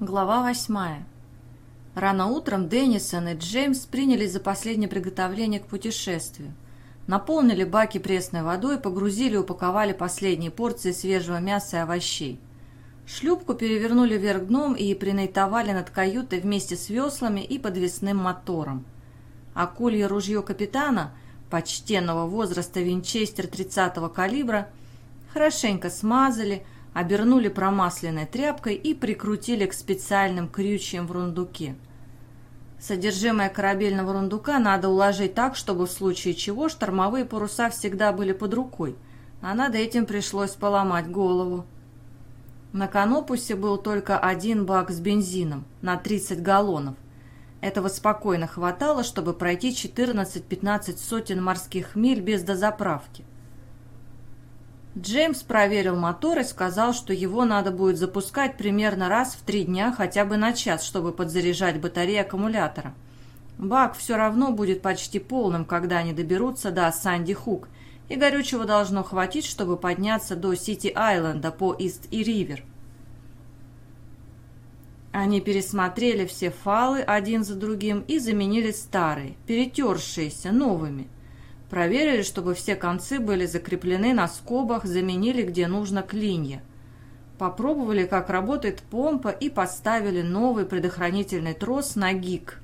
Глава восьмая. Рано утром Деннисон и Джеймс принялись за последнее приготовление к путешествию. Наполнили баки пресной водой, погрузили и упаковали последние порции свежего мяса и овощей. Шлюпку перевернули вверх дном и принайтовали над каютой вместе с веслами и подвесным мотором. Акулье ружье капитана, почтенного возраста винчестер 30-го калибра, хорошенько смазали – обернули промасленной тряпкой и прикрутили к специальным крючьям в рундуке. Содержимое корабельного рундука надо уложить так, чтобы в случае чего штормовые паруса всегда были под рукой, а над этим пришлось поломать голову. На канопусе был только один бак с бензином на 30 галлонов. Этого спокойно хватало, чтобы пройти 14-15 сотен морских миль без дозаправки. Джеймс проверил мотор и сказал, что его надо будет запускать примерно раз в три дня хотя бы на час, чтобы подзаряжать батареи аккумулятора. Бак все равно будет почти полным, когда они доберутся до Санди-Хук, и горючего должно хватить, чтобы подняться до Сити-Айленда по Ист и Ривер. Они пересмотрели все фалы один за другим и заменили старые, перетершиеся, новыми – Проверили, чтобы все концы были закреплены на скобах, заменили где нужно клинья. Попробовали, как работает помпа и поставили новый предохранительный трос на гик.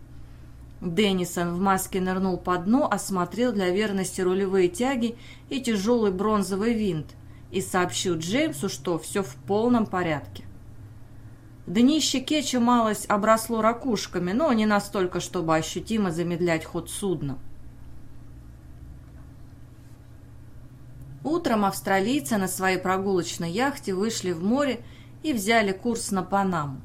Деннисон в маске нырнул под дно, осмотрел для верности рулевые тяги и тяжелый бронзовый винт и сообщил Джеймсу, что все в полном порядке. Днище кетча малость обросло ракушками, но не настолько, чтобы ощутимо замедлять ход судна. Утром австралийцы на своей прогулочной яхте вышли в море и взяли курс на Панаму.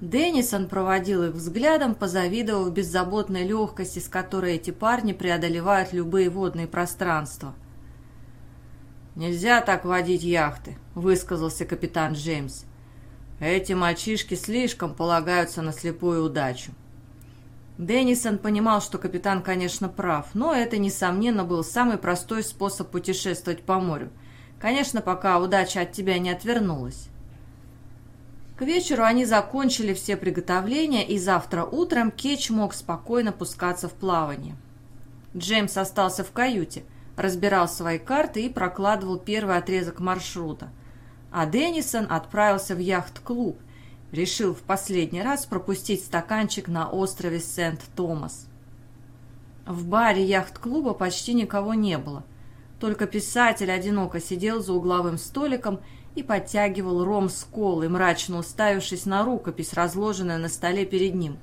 Деннисон проводил их взглядом, позавидовав беззаботной легкости, с которой эти парни преодолевают любые водные пространства. «Нельзя так водить яхты», — высказался капитан Джеймс. «Эти мальчишки слишком полагаются на слепую удачу. Деннисон понимал, что капитан, конечно, прав, но это, несомненно, был самый простой способ путешествовать по морю. Конечно, пока удача от тебя не отвернулась. К вечеру они закончили все приготовления, и завтра утром Кетч мог спокойно пускаться в плавание. Джеймс остался в каюте, разбирал свои карты и прокладывал первый отрезок маршрута. А Деннисон отправился в яхт-клуб – решил в последний раз пропустить стаканчик на острове Сент-Томас. В баре яхт-клуба почти никого не было. Только писатель одиноко сидел за угловым столиком и подтягивал ром с колой, мрачно уставившись на рукопись, разложенную на столе перед ним.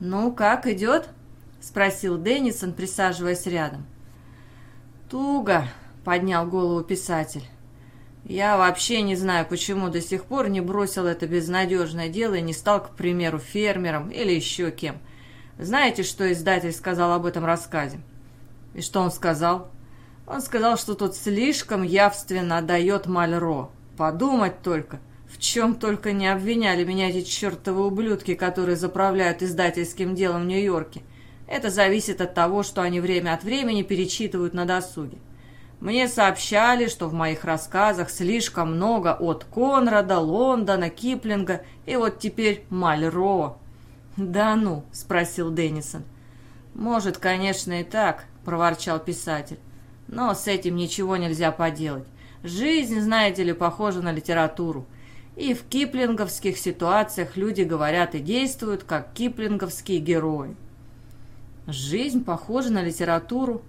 «Ну, как идет?» — спросил Деннисон, присаживаясь рядом. «Туго», — поднял голову писатель. Я вообще не знаю, почему до сих пор не бросил это безнадежное дело и не стал, к примеру, фермером или еще кем. Знаете, что издатель сказал об этом рассказе? И что он сказал? Он сказал, что тут слишком явственно отдает Мальро. Подумать только, в чем только не обвиняли меня эти чертовы ублюдки, которые заправляют издательским делом в Нью-Йорке. Это зависит от того, что они время от времени перечитывают на досуге. Мне сообщали, что в моих рассказах слишком много от Конрада, Лондона, Киплинга и вот теперь Мальро. «Да ну?» – спросил Деннисон. «Может, конечно, и так», – проворчал писатель. «Но с этим ничего нельзя поделать. Жизнь, знаете ли, похожа на литературу. И в киплинговских ситуациях люди говорят и действуют, как киплинговские герои». «Жизнь похожа на литературу»,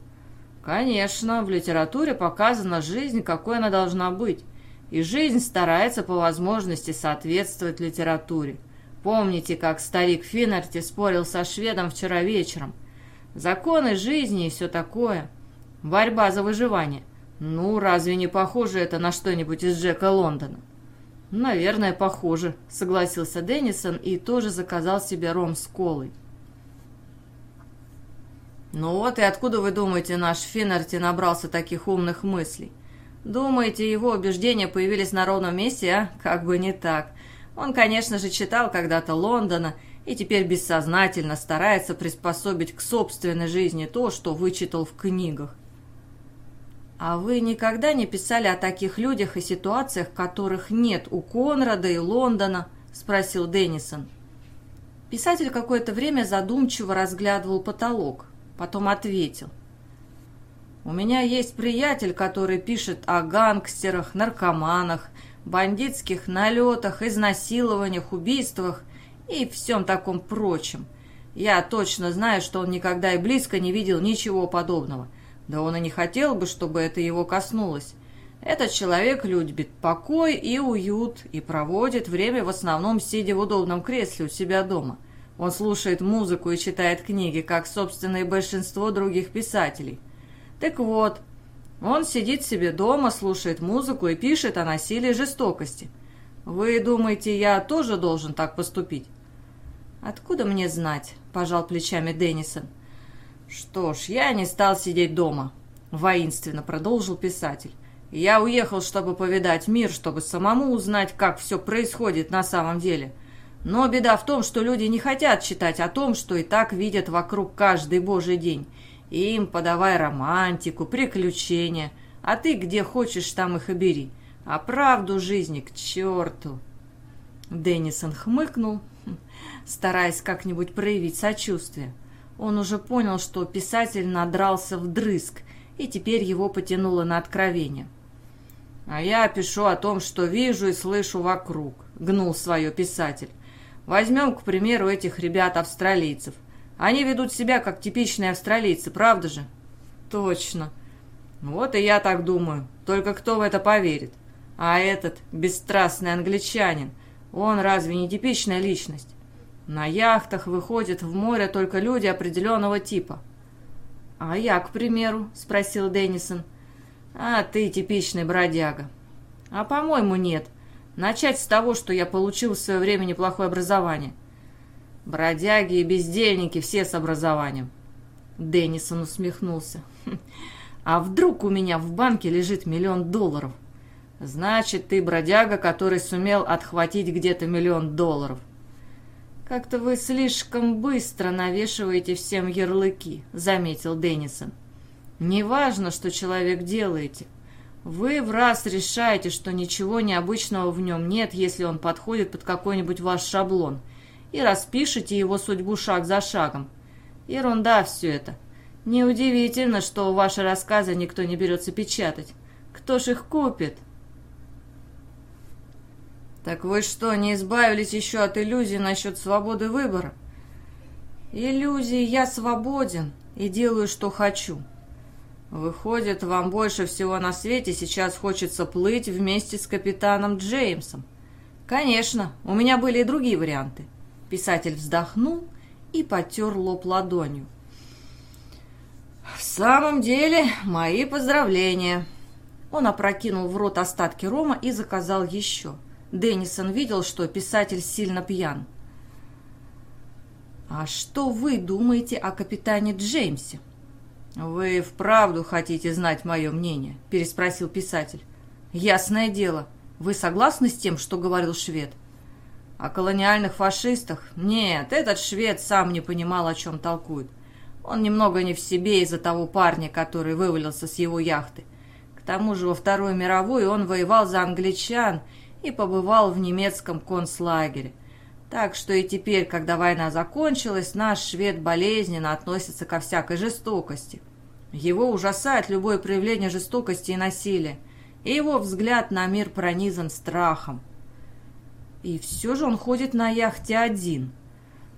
Конечно, в литературе показана жизнь, какой она должна быть. И жизнь старается по возможности соответствовать литературе. Помните, как старик Финнерти спорил со шведом вчера вечером? Законы жизни и все такое. Борьба за выживание. Ну, разве не похоже это на что-нибудь из Джека Лондона? Наверное, похоже, согласился Деннисон и тоже заказал себе ром с колой. Ну вот и откуда вы думаете, наш Финнерти набрался таких умных мыслей? Думаете, его убеждения появились на ровном месте, а? Как бы не так. Он, конечно же, читал когда-то Лондона и теперь бессознательно старается приспособить к собственной жизни то, что вычитал в книгах. А вы никогда не писали о таких людях и ситуациях, которых нет у Конрада и Лондона, — спросил Деннисон. Писатель какое-то время задумчиво разглядывал потолок, потом ответил. «У меня есть приятель, который пишет о гангстерах, наркоманах, бандитских налетах, изнасилованиях, убийствах и всем таком прочем. Я точно знаю, что он никогда и близко не видел ничего подобного. Да он и не хотел бы, чтобы это его коснулось. Этот человек любит покой и уют и проводит время в основном сидя в удобном кресле у себя дома. Он слушает музыку и читает книги, как, собственно, и большинство других писателей. Так вот, он сидит себе дома, слушает музыку и пишет о насилии жестокости. Вы думаете, я тоже должен так поступить? «Откуда мне знать?» – пожал плечами Деннисон. «Что ж, я не стал сидеть дома», – воинственно продолжил писатель. Я уехал, чтобы повидать мир, чтобы самому узнать, как все происходит на самом деле. Но беда в том, что люди не хотят читать о том, что и так видят вокруг каждый божий день. Им подавай романтику, приключения, а ты где хочешь, там их и бери. А правду жизни к черту. Деннисон хмыкнул, стараясь как-нибудь проявить сочувствие. Он уже понял, что писатель надрался вдрызг, и теперь его потянуло на откровение. «А я пишу о том, что вижу и слышу вокруг», — гнул свое писатель. «Возьмем, к примеру, этих ребят-австралийцев. Они ведут себя как типичные австралийцы, правда же?» «Точно. Вот и я так думаю. Только кто в это поверит? А этот бесстрастный англичанин, он разве не типичная личность? На яхтах выходят в море только люди определенного типа». «А я, к примеру?» — спросил Деннисон. — а ты типичный бродяга. А по-моему, нет. Начать с того, что я получил в свое время неплохое образование. Бродяги и бездельники все с образованием. Деннисон усмехнулся. А вдруг у меня в банке лежит миллион долларов? Значит, ты бродяга, который сумел отхватить где-то миллион долларов. Как-то вы слишком быстро навешиваете всем ярлыки, заметил Деннисон. Неважно, что человек делаете. Вы в раз решаете, что ничего необычного в нем нет, если он подходит под какой-нибудь ваш шаблон, и распишите его судьбу шаг за шагом. Ерунда все это. Неудивительно, что ваши рассказы никто не берется печатать. Кто ж их купит? Так вы что, не избавились еще от иллюзий насчет свободы выбора? Иллюзии я свободен и делаю, что хочу. Выходит, вам больше всего на свете сейчас хочется плыть вместе с капитаном Джеймсом. Конечно, у меня были и другие варианты. Писатель вздохнул и потер лоб ладонью. «В самом деле, мои поздравления!» Он опрокинул в рот остатки рома и заказал еще. Деннисон видел, что писатель сильно пьян. «А что вы думаете о капитане Джеймсе?» «Вы вправду хотите знать мое мнение?» – переспросил писатель. «Ясное дело. Вы согласны с тем, что говорил швед?» «О колониальных фашистах? Нет, этот швед сам не понимал, о чем толкует. Он немного не в себе из-за того парня, который вывалился с его яхты. К тому же во Вторую мировую он воевал за англичан и побывал в немецком концлагере. Так что и теперь, когда война закончилась, наш швед болезненно относится ко всякой жестокости. Его ужасает любое проявление жестокости и насилия, и его взгляд на мир пронизан страхом. И все же он ходит на яхте один.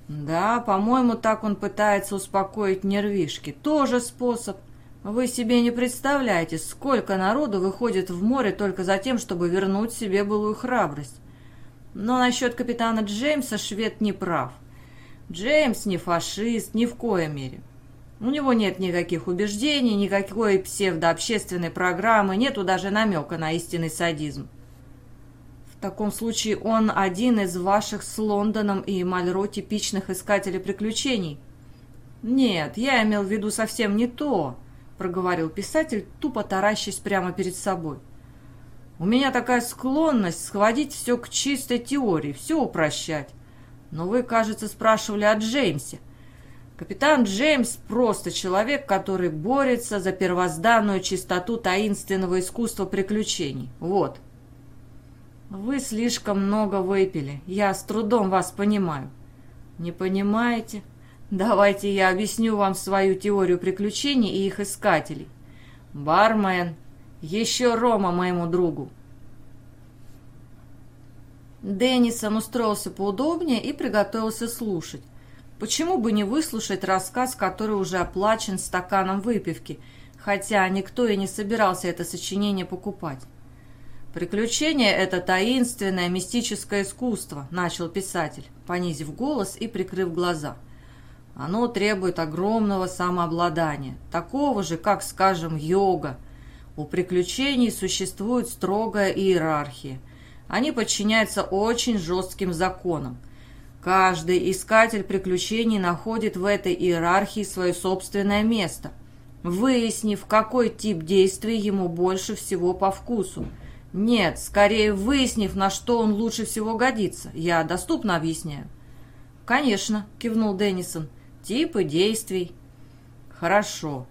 Да, по-моему, так он пытается успокоить нервишки. Тоже способ. Вы себе не представляете, сколько народу выходит в море только за тем, чтобы вернуть себе былую храбрость. Но насчет капитана Джеймса швед не прав. Джеймс не фашист ни в коем мере. У него нет никаких убеждений, никакой псевдообщественной программы, нету даже намека на истинный садизм. В таком случае он один из ваших с Лондоном и Мальро типичных искателей приключений. Нет, я имел в виду совсем не то, проговорил писатель, тупо таращась прямо перед собой. У меня такая склонность схватить все к чистой теории, все упрощать. Но вы, кажется, спрашивали о Джеймсе. Капитан Джеймс просто человек, который борется за первозданную чистоту таинственного искусства приключений. Вот. «Вы слишком много выпили. Я с трудом вас понимаю». «Не понимаете? Давайте я объясню вам свою теорию приключений и их искателей. Бармен, еще Рома моему другу». Деннисон устроился поудобнее и приготовился слушать. Почему бы не выслушать рассказ, который уже оплачен стаканом выпивки, хотя никто и не собирался это сочинение покупать? «Приключение — это таинственное мистическое искусство», — начал писатель, понизив голос и прикрыв глаза. «Оно требует огромного самообладания, такого же, как, скажем, йога. У приключений существует строгая иерархия. Они подчиняются очень жестким законам. Каждый искатель приключений находит в этой иерархии свое собственное место, выяснив, какой тип действий ему больше всего по вкусу — «Нет, скорее выяснив, на что он лучше всего годится. Я доступно объясняю». «Конечно», — кивнул Деннисон. «Типы действий». «Хорошо.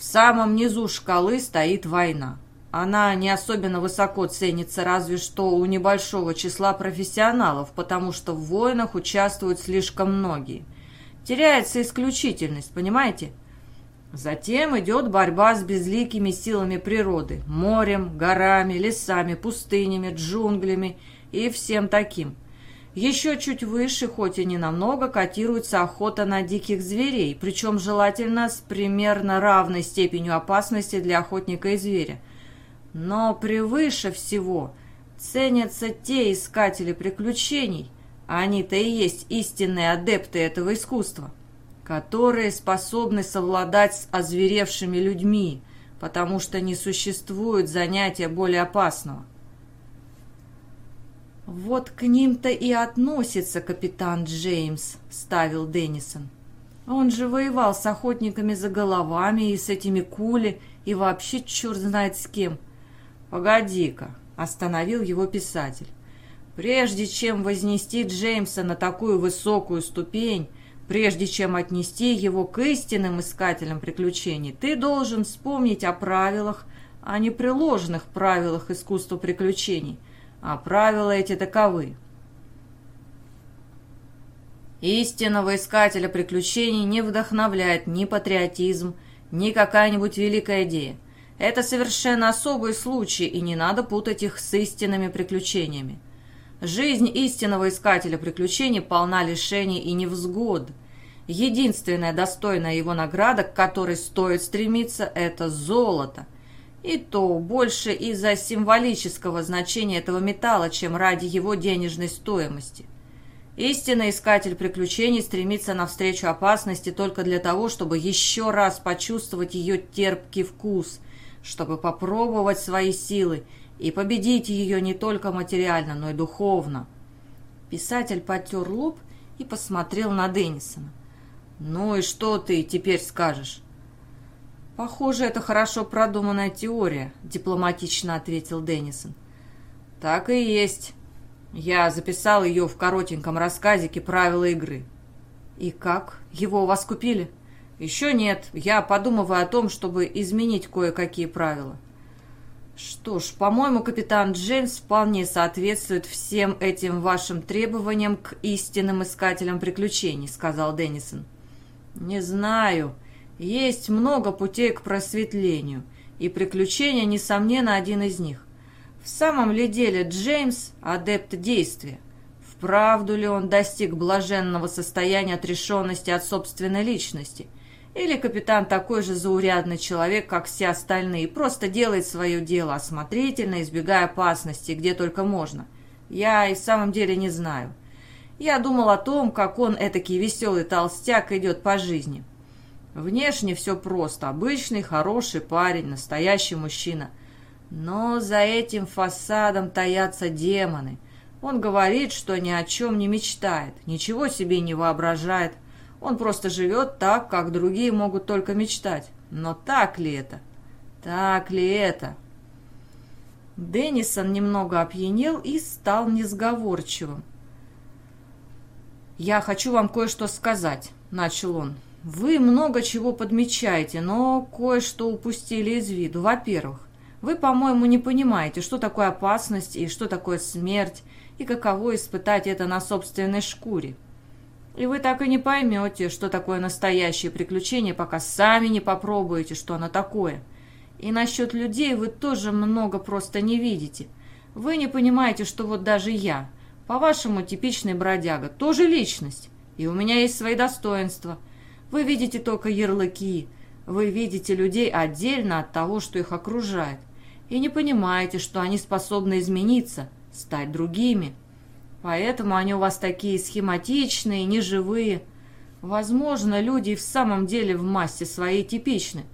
В самом низу шкалы стоит война. Она не особенно высоко ценится разве что у небольшого числа профессионалов, потому что в войнах участвуют слишком многие. Теряется исключительность, понимаете? Затем идет борьба с безликими силами природы, морем, горами, лесами, пустынями, джунглями и всем таким. Еще чуть выше, хоть и не намного, котируется охота на диких зверей, причем желательно с примерно равной степенью опасности для охотника и зверя. Но превыше всего ценятся те искатели приключений, а они-то и есть истинные адепты этого искусства – которые способны совладать с озверевшими людьми, потому что не существует занятия более опасного. «Вот к ним-то и относится капитан Джеймс», — ставил Деннисон. «Он же воевал с охотниками за головами и с этими кули, и вообще черт знает с кем». «Погоди-ка», — остановил его писатель. «Прежде чем вознести Джеймса на такую высокую ступень, Прежде чем отнести его к истинным искателям приключений, ты должен вспомнить о правилах, о непреложных правилах искусства приключений. А правила эти таковы. Истинного искателя приключений не вдохновляет ни патриотизм, ни какая-нибудь великая идея. Это совершенно особый случай, и не надо путать их с истинными приключениями. Жизнь истинного искателя приключений полна лишений и невзгод – Единственная достойная его награда, к которой стоит стремиться, это золото. И то больше из-за символического значения этого металла, чем ради его денежной стоимости. Истинный искатель приключений стремится навстречу опасности только для того, чтобы еще раз почувствовать ее терпкий вкус, чтобы попробовать свои силы и победить ее не только материально, но и духовно. Писатель потер лоб и посмотрел на Деннисона. «Ну и что ты теперь скажешь?» «Похоже, это хорошо продуманная теория», — дипломатично ответил Деннисон. «Так и есть. Я записал ее в коротеньком рассказике «Правила игры». «И как? Его у вас купили?» «Еще нет. Я подумываю о том, чтобы изменить кое-какие правила». «Что ж, по-моему, капитан Джеймс вполне соответствует всем этим вашим требованиям к истинным искателям приключений», — сказал Деннисон. «Не знаю. Есть много путей к просветлению, и приключения, несомненно, один из них. В самом ли деле Джеймс – адепт действия? Вправду ли он достиг блаженного состояния отрешенности от собственной личности? Или капитан такой же заурядный человек, как все остальные, просто делает свое дело осмотрительно, избегая опасности, где только можно? Я и в самом деле не знаю. Я думал о том, как он, этакий веселый толстяк, идет по жизни. Внешне все просто. Обычный, хороший парень, настоящий мужчина. Но за этим фасадом таятся демоны. Он говорит, что ни о чем не мечтает, ничего себе не воображает. Он просто живет так, как другие могут только мечтать. Но так ли это? Так ли это? Деннисон немного опьянел и стал несговорчивым. «Я хочу вам кое-что сказать», — начал он. «Вы много чего подмечаете, но кое-что упустили из виду. Во-первых, Вы, по-моему, не понимаете, что такое опасность и что такое смерть, и каково испытать это на собственной шкуре. И вы так и не поймете, что такое настоящее приключение, пока сами не попробуете, что оно такое. И насчет людей вы тоже много просто не видите. Вы не понимаете, что вот даже я, по-вашему, типичный бродяга, тоже личность, и у меня есть свои достоинства. Вы видите только ярлыки, вы видите людей отдельно от того, что их окружает и не понимаете, что они способны измениться, стать другими. Поэтому они у вас такие схематичные, неживые. Возможно, люди в самом деле в массе своей типичны,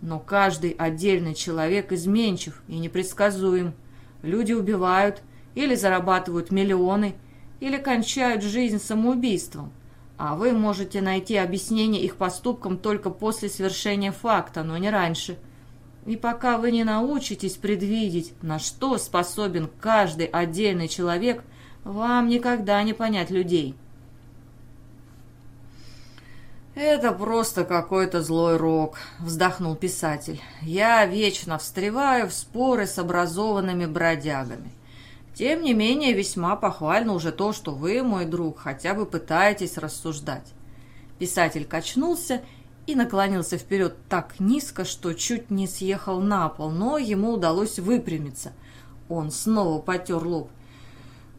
но каждый отдельный человек изменчив и непредсказуем. Люди убивают или зарабатывают миллионы, или кончают жизнь самоубийством, а вы можете найти объяснение их поступкам только после свершения факта, но не раньше – и пока вы не научитесь предвидеть, на что способен каждый отдельный человек, вам никогда не понять людей. «Это просто какой-то злой рок», — вздохнул писатель. «Я вечно встреваю в споры с образованными бродягами. Тем не менее, весьма похвально уже то, что вы, мой друг, хотя бы пытаетесь рассуждать». Писатель качнулся и наклонился вперед так низко, что чуть не съехал на пол, но ему удалось выпрямиться. Он снова потер лоб.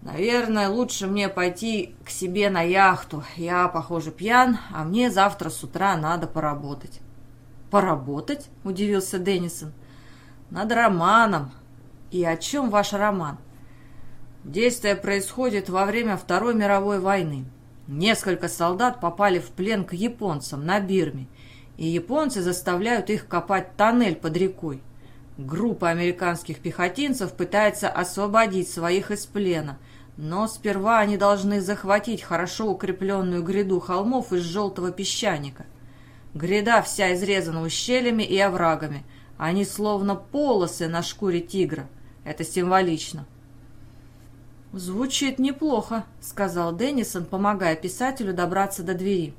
«Наверное, лучше мне пойти к себе на яхту. Я, похоже, пьян, а мне завтра с утра надо поработать». «Поработать?» – удивился Деннисон. «Над романом». «И о чем ваш роман?» Действие происходит во время Второй мировой войны. Несколько солдат попали в плен к японцам на Бирме, и японцы заставляют их копать тоннель под рекой. Группа американских пехотинцев пытается освободить своих из плена, но сперва они должны захватить хорошо укрепленную гряду холмов из желтого песчаника. Гряда вся изрезана ущельями и оврагами, они словно полосы на шкуре тигра. Это символично. «Звучит неплохо», — сказал Деннисон, помогая писателю добраться до двери.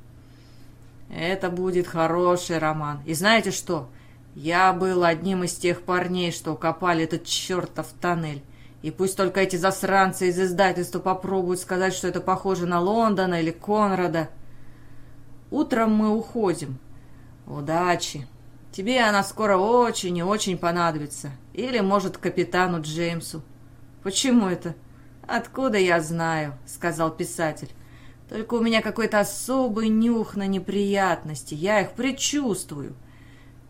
Это будет хороший роман. И знаете что? Я был одним из тех парней, что копали этот чертов тоннель. И пусть только эти засранцы из издательства попробуют сказать, что это похоже на Лондона или Конрада. Утром мы уходим. Удачи. Тебе она скоро очень и очень понадобится. Или, может, капитану Джеймсу. Почему это? Откуда я знаю, сказал писатель. Только у меня какой-то особый нюх на неприятности, я их предчувствую.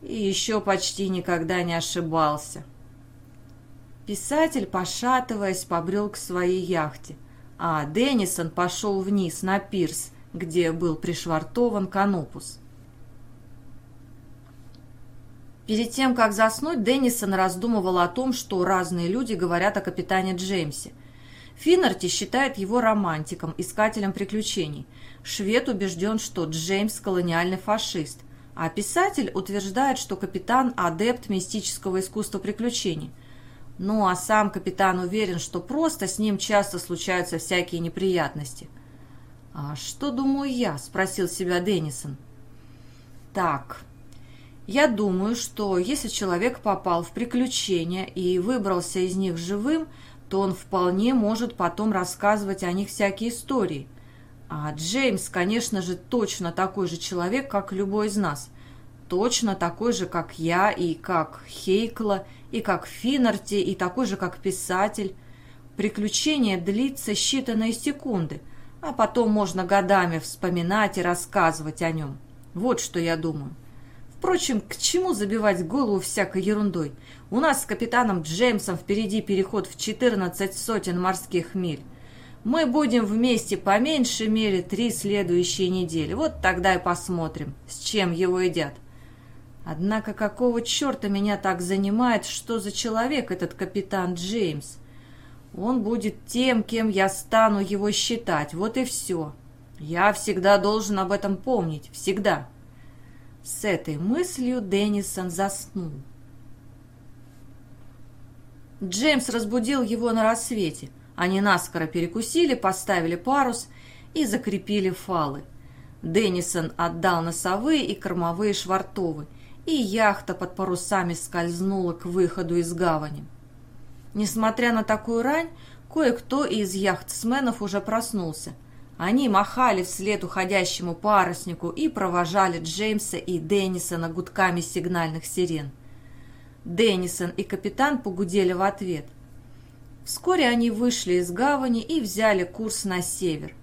И еще почти никогда не ошибался. Писатель, пошатываясь, побрел к своей яхте, а Деннисон пошел вниз на пирс, где был пришвартован канопус. Перед тем, как заснуть, Деннисон раздумывал о том, что разные люди говорят о капитане Джеймсе – Финнерти считает его романтиком, искателем приключений. Швед убежден, что Джеймс – колониальный фашист. А писатель утверждает, что капитан – адепт мистического искусства приключений. Ну а сам капитан уверен, что просто с ним часто случаются всякие неприятности. «А что думаю я?» – спросил себя Деннисон. «Так, я думаю, что если человек попал в приключения и выбрался из них живым – то он вполне может потом рассказывать о них всякие истории. А Джеймс, конечно же, точно такой же человек, как любой из нас. Точно такой же, как я, и как Хейкла, и как Финнерти, и такой же, как писатель. Приключение длится считанные секунды, а потом можно годами вспоминать и рассказывать о нем. Вот что я думаю. Впрочем, к чему забивать голову всякой ерундой? У нас с капитаном Джеймсом впереди переход в 14 сотен морских миль. Мы будем вместе по меньшей мере три следующие недели. Вот тогда и посмотрим, с чем его едят. Однако какого черта меня так занимает, что за человек этот капитан Джеймс? Он будет тем, кем я стану его считать, вот и все. Я всегда должен об этом помнить, всегда. С этой мыслью Деннисон заснул. Джеймс разбудил его на рассвете. Они наскоро перекусили, поставили парус и закрепили фалы. Деннисон отдал носовые и кормовые швартовы, и яхта под парусами скользнула к выходу из гавани. Несмотря на такую рань, кое-кто из яхтсменов уже проснулся. Они махали вслед уходящему паруснику и провожали Джеймса и Деннисона гудками сигнальных сирен. Деннисон и капитан погудели в ответ. Вскоре они вышли из гавани и взяли курс на север.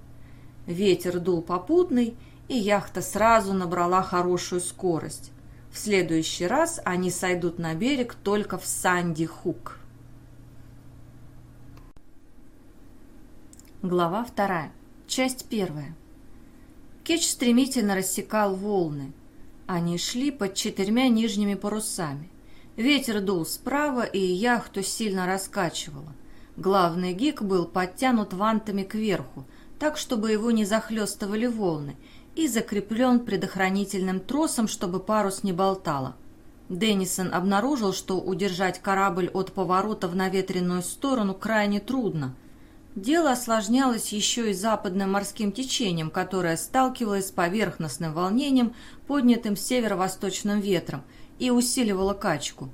Ветер дул попутный, и яхта сразу набрала хорошую скорость. В следующий раз они сойдут на берег только в Санди-Хук. Глава вторая. Часть первая. Кетч стремительно рассекал волны. Они шли под четырьмя нижними парусами. Ветер дул справа, и яхту сильно раскачивало. Главный гик был подтянут вантами кверху, так, чтобы его не захлестывали волны, и закреплен предохранительным тросом, чтобы парус не болтало. Деннисон обнаружил, что удержать корабль от поворота в наветренную сторону крайне трудно. Дело осложнялось еще и западным морским течением, которое сталкивалось с поверхностным волнением, поднятым северо-восточным ветром, и усиливало качку.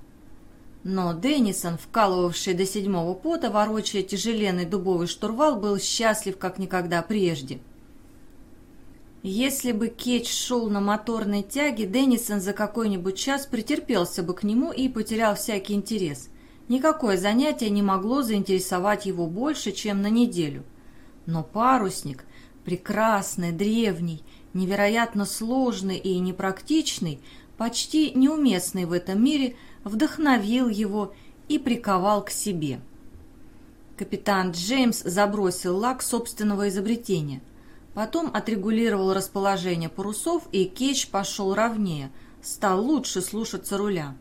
Но Деннисон, вкалывавший до седьмого пота, ворочая тяжеленный дубовый штурвал, был счастлив как никогда прежде. Если бы Кетч шел на моторной тяге, Деннисон за какой-нибудь час претерпелся бы к нему и потерял всякий интерес. Никакое занятие не могло заинтересовать его больше, чем на неделю. Но парусник, прекрасный, древний, невероятно сложный и непрактичный, почти неуместный в этом мире – вдохновил его и приковал к себе. Капитан Джеймс забросил лак собственного изобретения. Потом отрегулировал расположение парусов, и кетч пошел ровнее, стал лучше слушаться руля.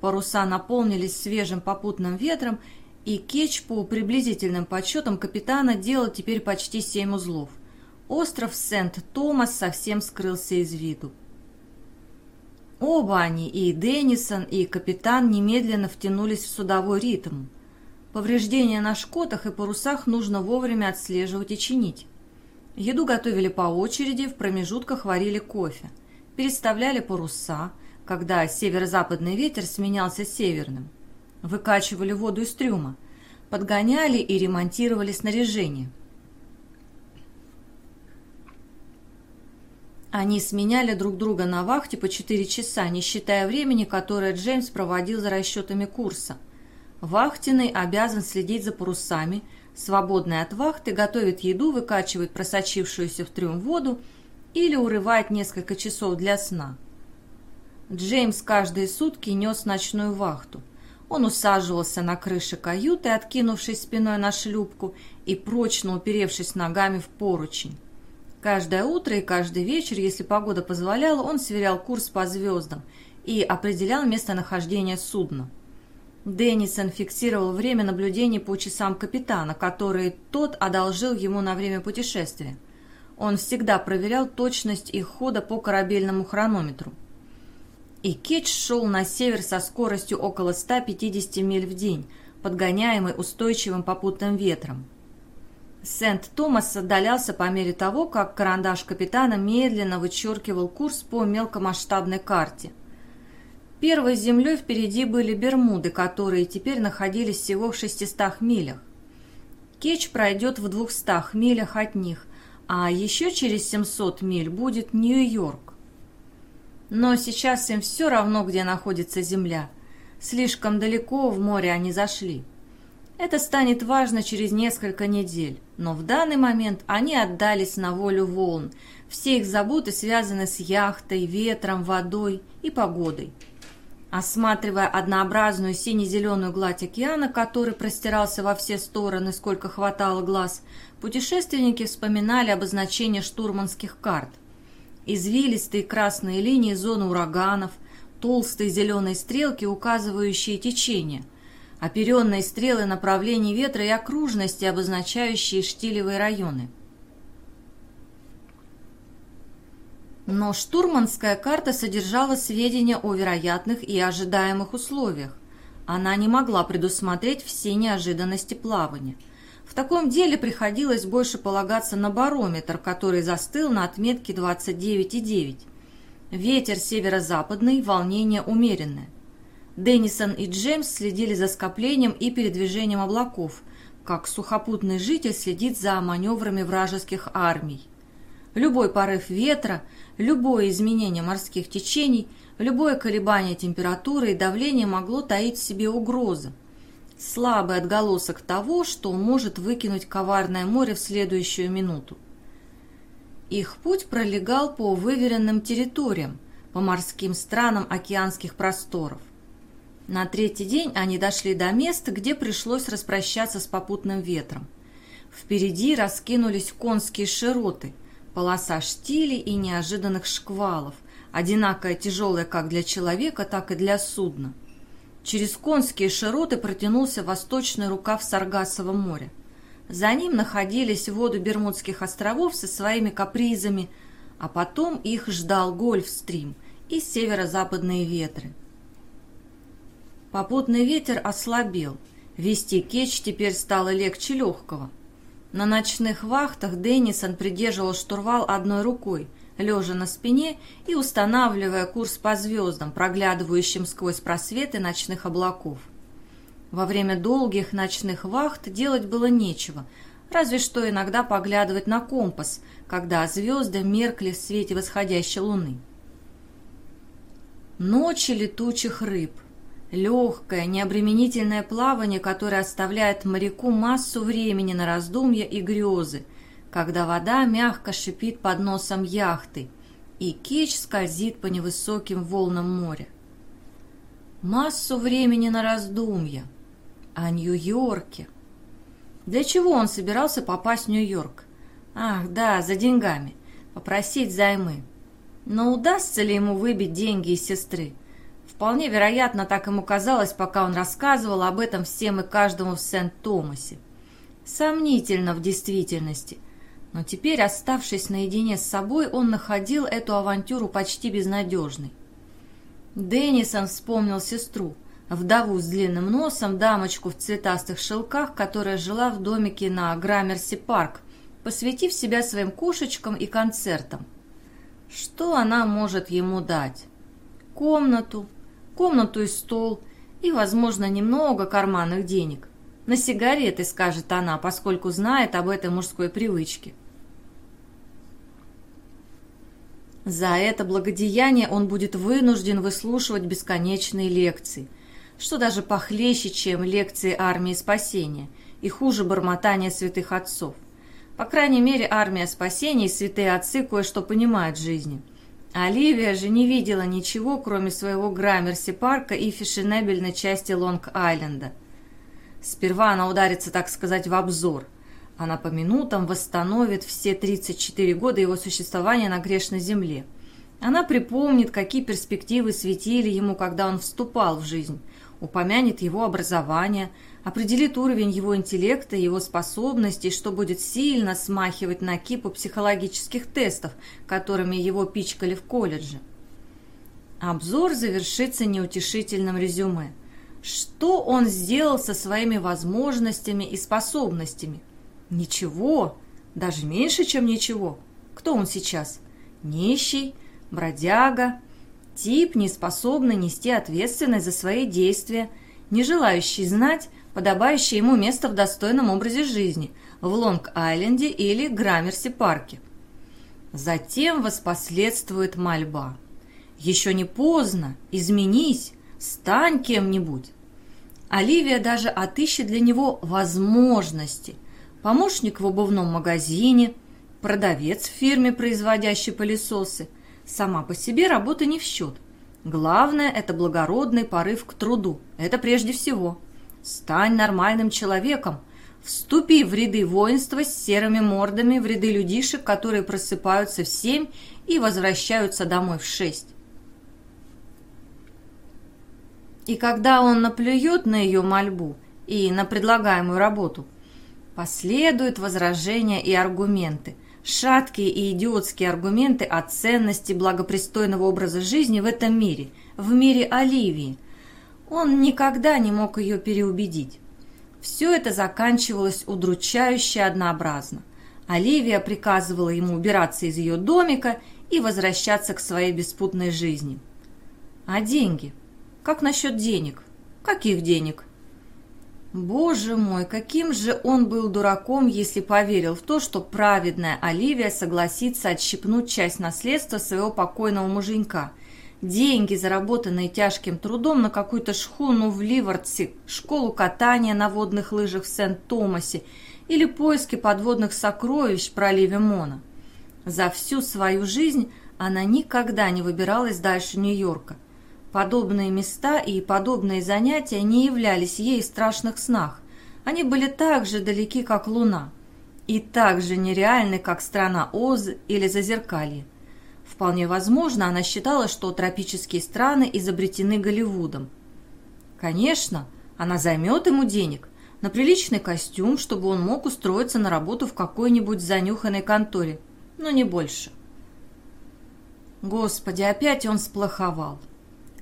Паруса наполнились свежим попутным ветром, и кетч по приблизительным подсчетам капитана делал теперь почти семь узлов. Остров Сент-Томас совсем скрылся из виду. Оба они, и Деннисон, и капитан, немедленно втянулись в судовой ритм. Повреждения на шкотах и парусах нужно вовремя отслеживать и чинить. Еду готовили по очереди, в промежутках варили кофе. Переставляли паруса, когда северо-западный ветер сменялся северным. Выкачивали воду из трюма. Подгоняли и ремонтировали снаряжение. Они сменяли друг друга на вахте по 4 часа, не считая времени, которое Джеймс проводил за расчетами курса. Вахтенный обязан следить за парусами, свободный от вахты готовит еду, выкачивает просочившуюся в трюм воду или урывает несколько часов для сна. Джеймс каждые сутки нес ночную вахту. Он усаживался на крыше каюты, откинувшись спиной на шлюпку и прочно уперевшись ногами в поручень. Каждое утро и каждый вечер, если погода позволяла, он сверял курс по звездам и определял местонахождение судна. Деннисон фиксировал время наблюдений по часам капитана, которые тот одолжил ему на время путешествия. Он всегда проверял точность их хода по корабельному хронометру. И Кетч шел на север со скоростью около 150 миль в день, подгоняемый устойчивым попутным ветром. Сент-Томас отдалялся по мере того, как карандаш капитана медленно вычеркивал курс по мелкомасштабной карте. Первой землей впереди были Бермуды, которые теперь находились всего в 600 милях. Кетч пройдет в 200 милях от них, а еще через 700 миль будет Нью-Йорк. Но сейчас им все равно, где находится земля. Слишком далеко в море они зашли. Это станет важно через несколько недель, но в данный момент они отдались на волю волн. Все их заботы связаны с яхтой, ветром, водой и погодой. Осматривая однообразную сине-зеленую гладь океана, который простирался во все стороны, сколько хватало глаз, путешественники вспоминали обозначение штурманских карт. Извилистые красные линии зоны ураганов, толстые зеленые стрелки, указывающие течение – оперенные стрелы направлений ветра и окружности, обозначающие штилевые районы. Но штурманская карта содержала сведения о вероятных и ожидаемых условиях. Она не могла предусмотреть все неожиданности плавания. Таком деле приходилось больше полагаться на барометр, который застыл на отметке 29,9. Ветер северо-западный, волнение умеренное. Деннисон и Джеймс следили за скоплением и передвижением облаков, как сухопутный житель следит за маневрами вражеских армий. Любой порыв ветра, любое изменение морских течений, любое колебание температуры и давления могло таить в себе угрозы. Слабый отголосок того, что может выкинуть коварное море в следующую минуту. Их путь пролегал по выверенным территориям, по морским странам океанских просторов. На третий день они дошли до места, где пришлось распрощаться с попутным ветром. Впереди раскинулись конские широты, полоса штилей и неожиданных шквалов, одинаково тяжелая как для человека, так и для судна. Через конские широты протянулся восточный рукав Саргасова моря. За ним находились воды Бермудских островов со своими капризами, а потом их ждал Гольфстрим и северо-западные ветры. Попутный ветер ослабел. Вести кетч теперь стало легче легкого. На ночных вахтах Деннисон придерживал штурвал одной рукой, лежа на спине и устанавливая курс по звездам, проглядывающим сквозь просветы ночных облаков. Во время долгих ночных вахт делать было нечего, разве что иногда поглядывать на компас, когда звезды меркли в свете восходящей луны. Ночи летучих рыб – Легкое, необременительное плавание, которое оставляет моряку массу времени на раздумья и грезы, когда вода мягко шипит под носом яхты, и кич скользит по невысоким волнам моря. Массу времени на раздумья. О Нью-Йорке. Для чего он собирался попасть в Нью-Йорк? Ах, да, за деньгами. Попросить займы. Но удастся ли ему выбить деньги из сестры? Вполне вероятно, так ему казалось, пока он рассказывал об этом всем и каждому в Сент-Томасе. Сомнительно в действительности. Но теперь, оставшись наедине с собой, он находил эту авантюру почти безнадежной. Деннисон вспомнил сестру, вдову с длинным носом, дамочку в цветастых шелках, которая жила в домике на Граммерси-парк, посвятив себя своим кошечкам и концертам. Что она может ему дать? Комнату, комнату и стол, и, возможно, немного карманных денег. На сигареты, скажет она, поскольку знает об этой мужской привычке. За это благодеяние он будет вынужден выслушивать бесконечные лекции, что даже похлеще, чем лекции армии спасения, и хуже бормотания святых отцов. По крайней мере, армия спасения и святые отцы кое-что понимают в жизни – Оливия же не видела ничего, кроме своего Граммерси-парка и фешенебельной части Лонг-Айленда. Сперва она ударится, так сказать, в обзор. Она по минутам восстановит все 34 года его существования на грешной земле. Она припомнит, какие перспективы светили ему, когда он вступал в жизнь, упомянет его образование, определит уровень его интеллекта, его способностей, что будет сильно смахивать на кипу психологических тестов, которыми его пичкали в колледже. Обзор завершится неутешительным резюме. Что он сделал со своими возможностями и способностями? Ничего, даже меньше, чем ничего. Кто он сейчас? Нищий, бродяга, тип, не способный нести ответственность за свои действия, не желающий знать, подобающее ему место в достойном образе жизни в Лонг-Айленде или Граммерси-парке. Затем воспоследствует мольба. «Еще не поздно, изменись, стань кем-нибудь». Оливия даже отыщет для него возможности. Помощник в обувном магазине, продавец в фирме, производящей пылесосы. Сама по себе работа не в счет. Главное – это благородный порыв к труду. Это прежде всего – Стань нормальным человеком. Вступи в ряды воинства с серыми мордами, в ряды людишек, которые просыпаются в семь и возвращаются домой в шесть. И когда он наплюет на ее мольбу и на предлагаемую работу, последуют возражения и аргументы, шаткие и идиотские аргументы о ценности благопристойного образа жизни в этом мире, в мире Оливии – он никогда не мог ее переубедить. Все это заканчивалось удручающе однообразно. Оливия приказывала ему убираться из ее домика и возвращаться к своей беспутной жизни. А деньги? Как насчет денег? Каких денег? Боже мой, каким же он был дураком, если поверил в то, что праведная Оливия согласится отщипнуть часть наследства своего покойного муженька. Деньги, заработанные тяжким трудом на какую-то шхуну в Ливардсе, школу катания на водных лыжах в Сент-Томасе или поиски подводных сокровищ в проливе Мона. За всю свою жизнь она никогда не выбиралась дальше Нью-Йорка – Подобные места и подобные занятия не являлись ей в страшных снах. Они были так же далеки, как луна, и так же нереальны, как страна Оз или Зазеркалье. Вполне возможно, она считала, что тропические страны изобретены Голливудом. Конечно, она займет ему денег на приличный костюм, чтобы он мог устроиться на работу в какой-нибудь занюханной конторе, но не больше. Господи, опять он сплоховал.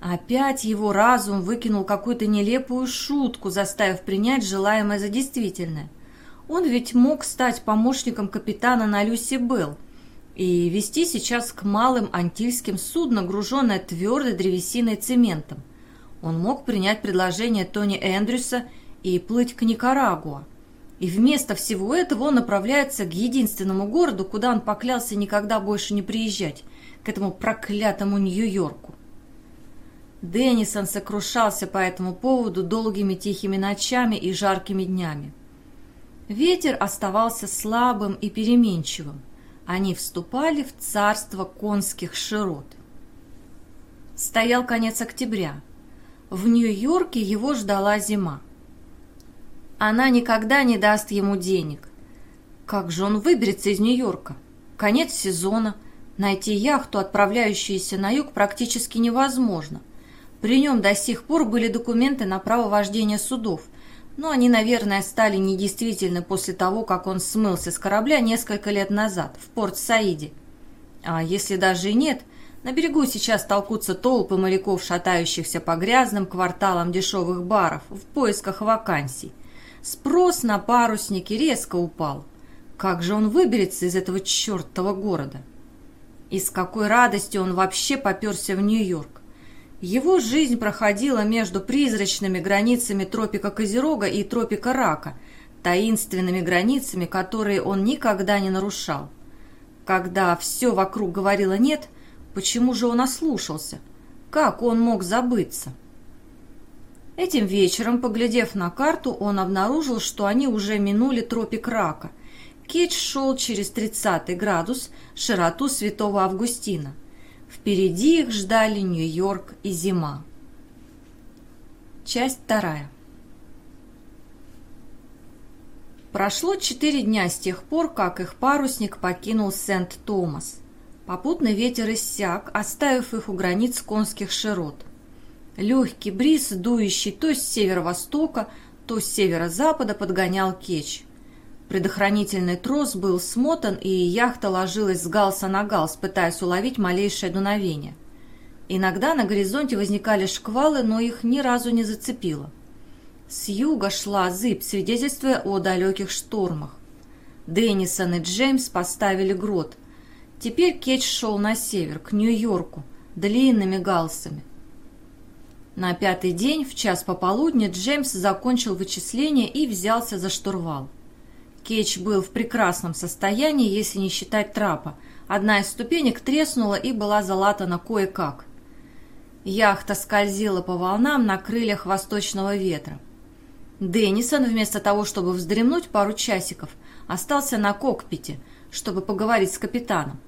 Опять его разум выкинул какую-то нелепую шутку, заставив принять желаемое за действительное. Он ведь мог стать помощником капитана на Люси Белл и вести сейчас к малым антильским судно, груженное твердой древесиной цементом. Он мог принять предложение Тони Эндрюса и плыть к Никарагуа. И вместо всего этого он направляется к единственному городу, куда он поклялся никогда больше не приезжать, к этому проклятому Нью-Йорку. Деннисон сокрушался по этому поводу долгими тихими ночами и жаркими днями. Ветер оставался слабым и переменчивым. Они вступали в царство конских широт. Стоял конец октября. В Нью-Йорке его ждала зима. Она никогда не даст ему денег. Как же он выберется из Нью-Йорка? Конец сезона. Найти яхту, отправляющуюся на юг, практически невозможно – при нем до сих пор были документы на право вождения судов, но они, наверное, стали недействительны после того, как он смылся с корабля несколько лет назад в порт Саиди. А если даже и нет, на берегу сейчас толкутся толпы моряков, шатающихся по грязным кварталам дешевых баров в поисках вакансий. Спрос на парусники резко упал. Как же он выберется из этого чертова города? И с какой радостью он вообще поперся в Нью-Йорк? Его жизнь проходила между призрачными границами тропика Козерога и тропика Рака, таинственными границами, которые он никогда не нарушал. Когда все вокруг говорило «нет», почему же он ослушался? Как он мог забыться? Этим вечером, поглядев на карту, он обнаружил, что они уже минули тропик Рака. Кетч шел через 30 градус, широту Святого Августина – Впереди их ждали Нью-Йорк и зима. Часть вторая. Прошло четыре дня с тех пор, как их парусник покинул Сент-Томас. Попутный ветер иссяк, оставив их у границ конских широт. Легкий бриз, дующий то с северо-востока, то с северо-запада, подгонял кеч. Предохранительный трос был смотан, и яхта ложилась с галса на галс, пытаясь уловить малейшее дуновение. Иногда на горизонте возникали шквалы, но их ни разу не зацепило. С юга шла зыбь, свидетельствуя о далеких штормах. Деннисон и Джеймс поставили грот. Теперь Кетч шел на север, к Нью-Йорку, длинными галсами. На пятый день, в час пополудни, Джеймс закончил вычисление и взялся за штурвал. Кетч был в прекрасном состоянии, если не считать трапа. Одна из ступенек треснула и была залатана кое-как. Яхта скользила по волнам на крыльях восточного ветра. Деннисон, вместо того, чтобы вздремнуть пару часиков, остался на кокпите, чтобы поговорить с капитаном.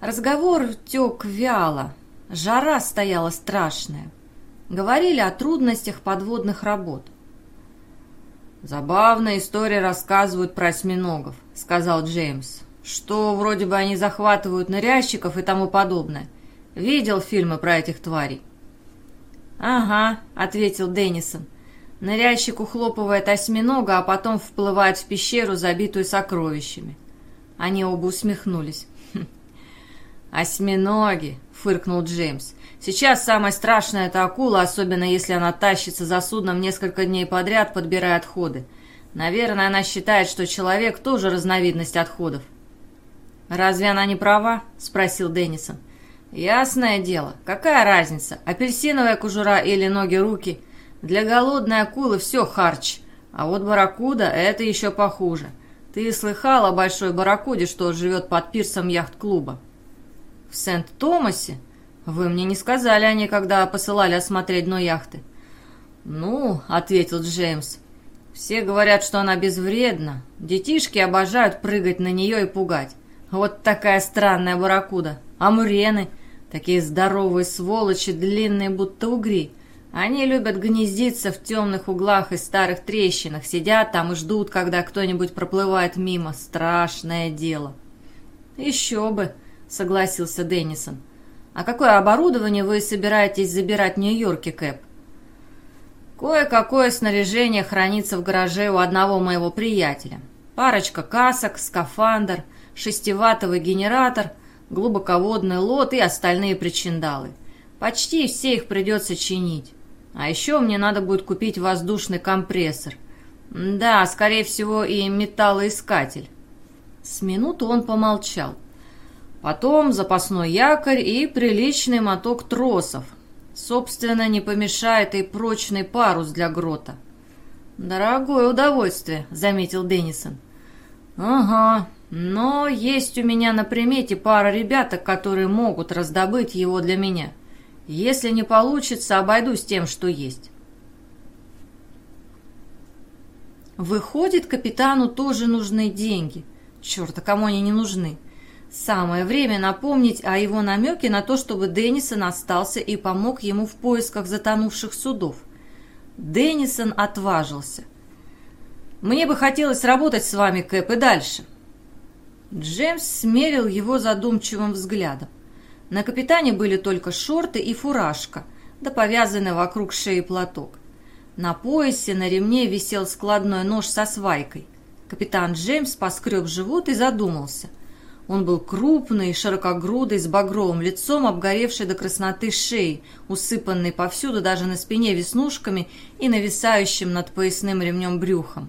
Разговор тек вяло, жара стояла страшная. Говорили о трудностях подводных работ. «Забавная история рассказывают про осьминогов», — сказал Джеймс. «Что вроде бы они захватывают ныряльщиков и тому подобное. Видел фильмы про этих тварей?» «Ага», — ответил Деннисон. Ныряльщик ухлопывает осьминога, а потом вплывает в пещеру, забитую сокровищами. Они оба усмехнулись. «Хм, «Осьминоги!» — фыркнул Джеймс. Сейчас самое страшное – это акула, особенно если она тащится за судном несколько дней подряд, подбирая отходы. Наверное, она считает, что человек тоже разновидность отходов. «Разве она не права?» – спросил Деннисон. «Ясное дело. Какая разница, апельсиновая кожура или ноги-руки? Для голодной акулы все харч, а вот барракуда – это еще похуже. Ты слыхал о большой барракуде, что живет под пирсом яхт-клуба?» «В Сент-Томасе? Вы мне не сказали о ней, когда посылали осмотреть дно яхты». «Ну», — ответил Джеймс, — «все говорят, что она безвредна. Детишки обожают прыгать на нее и пугать. Вот такая странная барракуда. А мурены? Такие здоровые сволочи, длинные, будто угри. Они любят гнездиться в темных углах и старых трещинах, сидят там и ждут, когда кто-нибудь проплывает мимо. Страшное дело». «Еще бы», — согласился Деннисон. «А какое оборудование вы собираетесь забирать в Нью-Йорке, Кэп?» Кое-какое снаряжение хранится в гараже у одного моего приятеля. Парочка касок, скафандр, шестиватовый генератор, глубоководный лот и остальные причиндалы. Почти все их придется чинить. А еще мне надо будет купить воздушный компрессор. Да, скорее всего, и металлоискатель. С минуту он помолчал. Потом запасной якорь и приличный моток тросов, Собственно, не помешает и прочный парус для грота. «Дорогое удовольствие», — заметил Деннисон. «Ага, но есть у меня на примете пара ребяток, которые могут раздобыть его для меня. Если не получится, обойдусь тем, что есть». Выходит, капитану тоже нужны деньги. Черт, а кому они не нужны? Самое время напомнить о его намеке на то, чтобы Деннисон остался и помог ему в поисках затонувших судов. Деннисон отважился. «Мне бы хотелось работать с вами, Кэп, и дальше». Джеймс смерил его задумчивым взглядом. На капитане были только шорты и фуражка, да повязанный вокруг шеи платок. На поясе на ремне висел складной нож со свайкой. Капитан Джеймс поскреб живот и задумался – он был крупный, широкогрудый, с багровым лицом, обгоревший до красноты шеи, усыпанный повсюду, даже на спине веснушками и нависающим над поясным ремнем брюхом.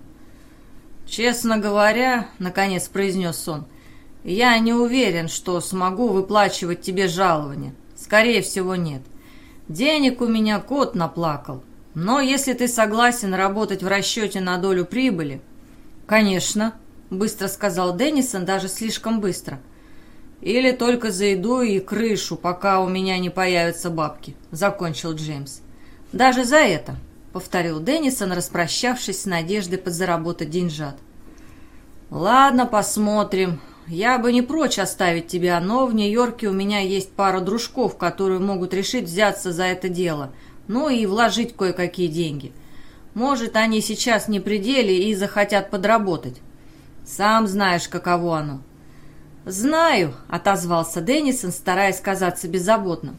«Честно говоря», — наконец произнес он, — «я не уверен, что смогу выплачивать тебе жалование. Скорее всего, нет. Денег у меня кот наплакал. Но если ты согласен работать в расчете на долю прибыли...» «Конечно», быстро сказал Деннисон, даже слишком быстро. «Или только за еду и крышу, пока у меня не появятся бабки», — закончил Джеймс. «Даже за это», — повторил Деннисон, распрощавшись с надеждой подзаработать деньжат. «Ладно, посмотрим. Я бы не прочь оставить тебя, но в Нью-Йорке у меня есть пара дружков, которые могут решить взяться за это дело, ну и вложить кое-какие деньги. Может, они сейчас не при деле и захотят подработать. Сам знаешь, каково оно». «Знаю», — отозвался Деннисон, стараясь казаться беззаботным.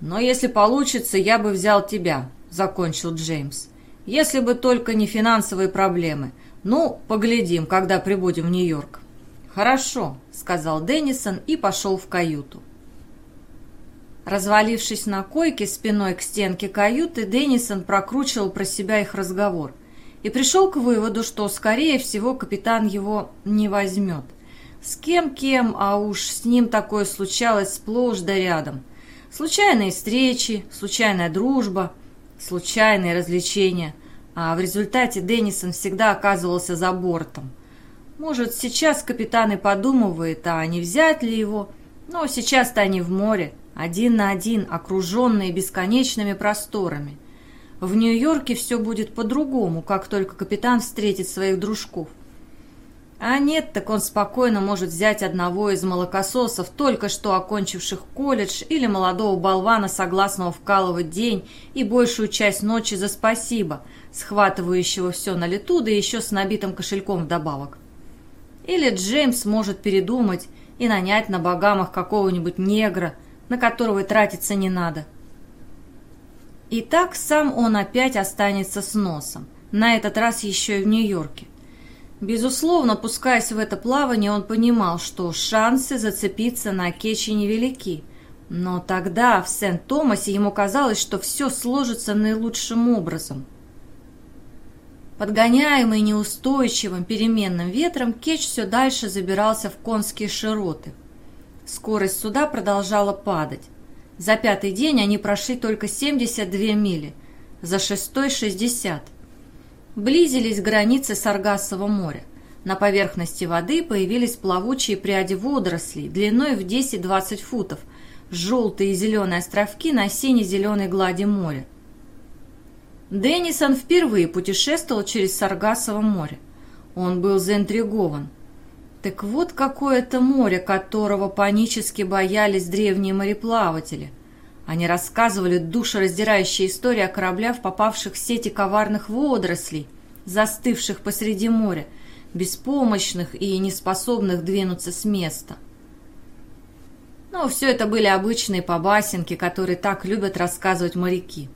«Но если получится, я бы взял тебя», — закончил Джеймс. «Если бы только не финансовые проблемы. Ну, поглядим, когда прибудем в Нью-Йорк». «Хорошо», — сказал Деннисон и пошел в каюту. Развалившись на койке спиной к стенке каюты, Деннисон прокручивал про себя их разговор — и пришел к выводу, что, скорее всего, капитан его не возьмет. С кем-кем, а уж с ним такое случалось сплошь да рядом. Случайные встречи, случайная дружба, случайные развлечения. А в результате Деннисон всегда оказывался за бортом. Может, сейчас капитан и подумывает, а не взять ли его, но сейчас-то они в море, один на один, окруженные бесконечными просторами – в Нью-Йорке все будет по-другому, как только капитан встретит своих дружков. А нет, так он спокойно может взять одного из молокососов, только что окончивших колледж, или молодого болвана, согласного вкалывать день и большую часть ночи за спасибо, схватывающего все на лету, да еще с набитым кошельком вдобавок. Или Джеймс может передумать и нанять на богамах какого-нибудь негра, на которого и тратиться не надо – и так сам он опять останется с носом, на этот раз еще и в Нью-Йорке. Безусловно, пускаясь в это плавание, он понимал, что шансы зацепиться на Кечи невелики. Но тогда в Сент-Томасе ему казалось, что все сложится наилучшим образом. Подгоняемый неустойчивым переменным ветром, Кетч все дальше забирался в конские широты. Скорость суда продолжала падать. За пятый день они прошли только 72 мили, за шестой – 60. Близились границы Саргассового моря. На поверхности воды появились плавучие пряди водорослей длиной в 10-20 футов, желтые и зеленые островки на сине-зеленой глади моря. Деннисон впервые путешествовал через Саргасово море. Он был заинтригован. Так вот какое это море, которого панически боялись древние мореплаватели. Они рассказывали душераздирающие истории о кораблях, попавших в сети коварных водорослей, застывших посреди моря, беспомощных и неспособных двинуться с места. Но все это были обычные побасенки, которые так любят рассказывать моряки.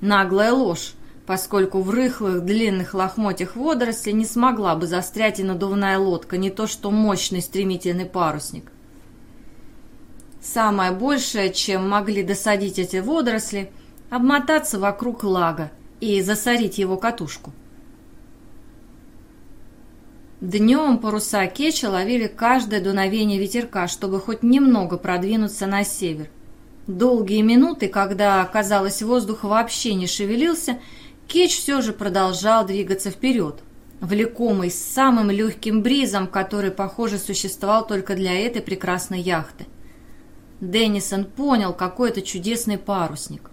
Наглая ложь, поскольку в рыхлых длинных лохмотьях водорослей не смогла бы застрять и надувная лодка, не то что мощный стремительный парусник. Самое большее, чем могли досадить эти водоросли, обмотаться вокруг лага и засорить его катушку. Днем паруса Кеча ловили каждое дуновение ветерка, чтобы хоть немного продвинуться на север – Долгие минуты, когда, казалось, воздух вообще не шевелился, Кетч все же продолжал двигаться вперед, влекомый самым легким бризом, который, похоже, существовал только для этой прекрасной яхты. Деннисон понял, какой это чудесный парусник.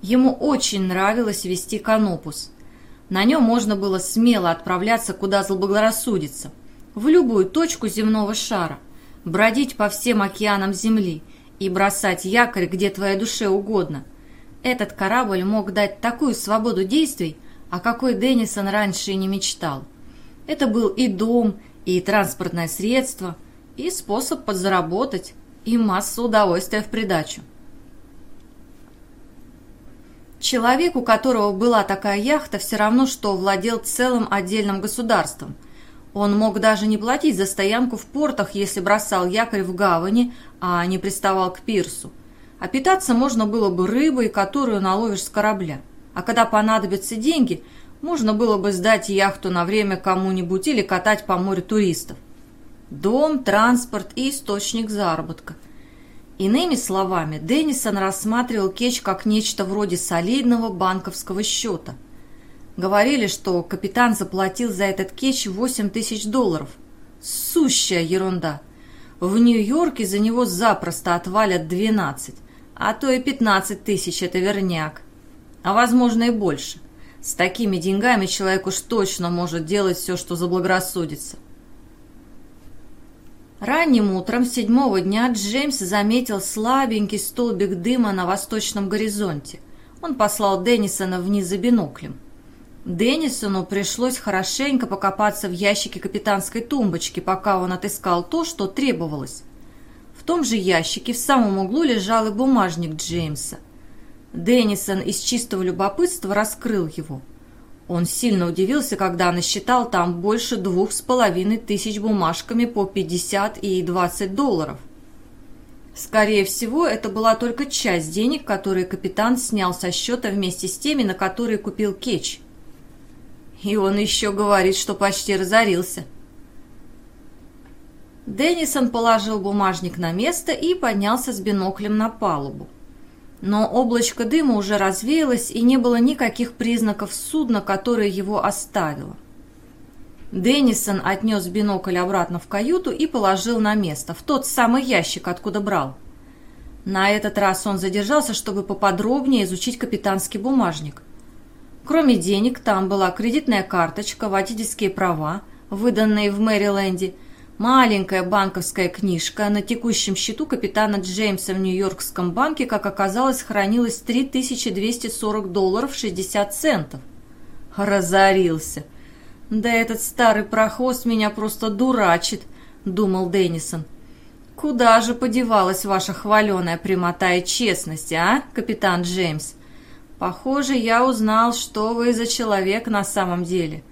Ему очень нравилось вести канопус. На нем можно было смело отправляться, куда заблагорассудится, в любую точку земного шара, бродить по всем океанам Земли – и бросать якорь где твоей душе угодно. Этот корабль мог дать такую свободу действий, о какой Деннисон раньше и не мечтал. Это был и дом, и транспортное средство, и способ подзаработать, и масса удовольствия в придачу. Человек, у которого была такая яхта, все равно, что владел целым отдельным государством – он мог даже не платить за стоянку в портах, если бросал якорь в гавани, а не приставал к пирсу. А питаться можно было бы рыбой, которую наловишь с корабля. А когда понадобятся деньги, можно было бы сдать яхту на время кому-нибудь или катать по морю туристов. Дом, транспорт и источник заработка. Иными словами, Деннисон рассматривал кетч как нечто вроде солидного банковского счета – Говорили, что капитан заплатил за этот кетч 8 тысяч долларов. Сущая ерунда. В Нью-Йорке за него запросто отвалят 12, а то и 15 тысяч – это верняк. А возможно и больше. С такими деньгами человек уж точно может делать все, что заблагорассудится. Ранним утром седьмого дня Джеймс заметил слабенький столбик дыма на восточном горизонте. Он послал Деннисона вниз за биноклем. Деннисону пришлось хорошенько покопаться в ящике капитанской тумбочки, пока он отыскал то, что требовалось. Том же ящике в самом углу лежал и бумажник Джеймса. Деннисон из чистого любопытства раскрыл его. Он сильно удивился, когда насчитал там больше двух с половиной тысяч бумажками по 50 и 20 долларов. Скорее всего, это была только часть денег, которые капитан снял со счета вместе с теми, на которые купил кетч – и он еще говорит, что почти разорился. Деннисон положил бумажник на место и поднялся с биноклем на палубу. Но облачко дыма уже развеялось, и не было никаких признаков судна, которое его оставило. Деннисон отнес бинокль обратно в каюту и положил на место, в тот самый ящик, откуда брал. На этот раз он задержался, чтобы поподробнее изучить капитанский бумажник. Кроме денег, там была кредитная карточка, водительские права, выданные в Мэриленде, маленькая банковская книжка. На текущем счету капитана Джеймса в Нью-Йоркском банке, как оказалось, хранилось 3240 долларов 60 центов. Разорился. «Да этот старый прохвост меня просто дурачит», — думал Деннисон. «Куда же подевалась ваша хваленая прямота и честность, а, капитан Джеймс? Похоже, я узнал, что вы за человек на самом деле.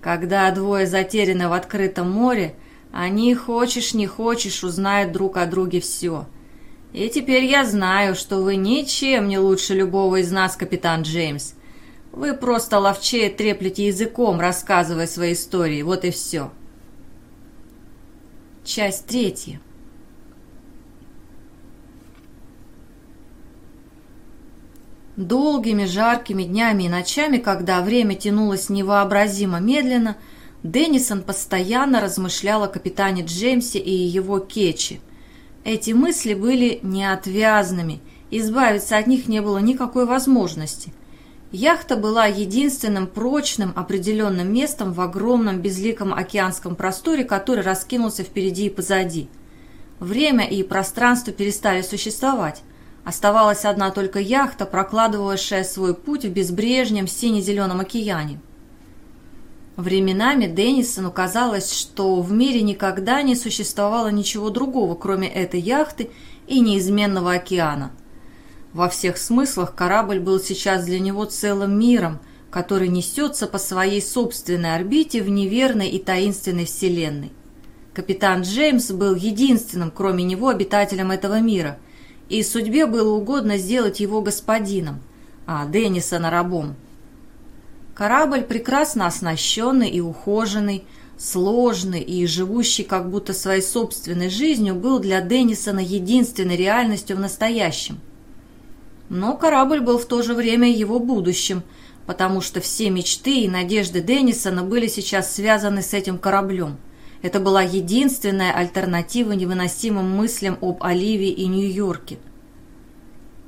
Когда двое затеряны в открытом море, они, хочешь не хочешь, узнают друг о друге все. И теперь я знаю, что вы ничем не лучше любого из нас, капитан Джеймс. Вы просто ловчее треплете языком, рассказывая свои истории, вот и все. Часть третья. Долгими жаркими днями и ночами, когда время тянулось невообразимо медленно, Деннисон постоянно размышлял о капитане Джеймсе и его кетче. Эти мысли были неотвязными, избавиться от них не было никакой возможности. Яхта была единственным прочным определенным местом в огромном безликом океанском просторе, который раскинулся впереди и позади. Время и пространство перестали существовать. Оставалась одна только яхта, прокладывавшая свой путь в безбрежнем сине-зеленом океане. Временами Деннисону казалось, что в мире никогда не существовало ничего другого, кроме этой яхты и неизменного океана. Во всех смыслах корабль был сейчас для него целым миром, который несется по своей собственной орбите в неверной и таинственной вселенной. Капитан Джеймс был единственным, кроме него, обитателем этого мира, и судьбе было угодно сделать его господином, а Деннисона рабом. Корабль прекрасно оснащенный и ухоженный, сложный и живущий как будто своей собственной жизнью был для Деннисона единственной реальностью в настоящем. Но корабль был в то же время его будущим, потому что все мечты и надежды Деннисона были сейчас связаны с этим кораблем. Это была единственная альтернатива невыносимым мыслям об Оливии и Нью-Йорке.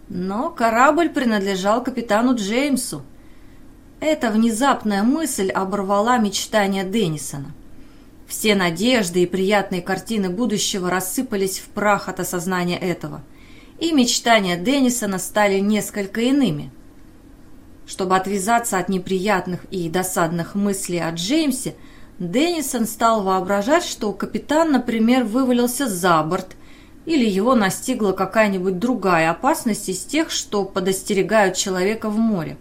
Но корабль принадлежал капитану Джеймсу, эта внезапная мысль оборвала мечтания Деннисона. Все надежды и приятные картины будущего рассыпались в прах от осознания этого, и мечтания Деннисона стали несколько иными. Чтобы отвязаться от неприятных и досадных мыслей о Джеймсе, Деннисон стал воображать, что капитан, например, вывалился за борт, или его настигла какая-нибудь другая опасность из тех, что подостерегают человека в море.